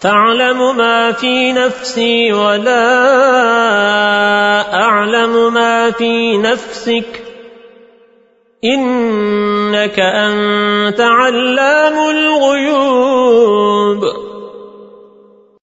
تَعْلَمُ مَا فِي نَفْسِي وَلَا أَعْلَمُ مَا فِي نَفْسِكَ. إِنَّكَ أَنْتَ عَلَّامُ الْغُيُوبِ.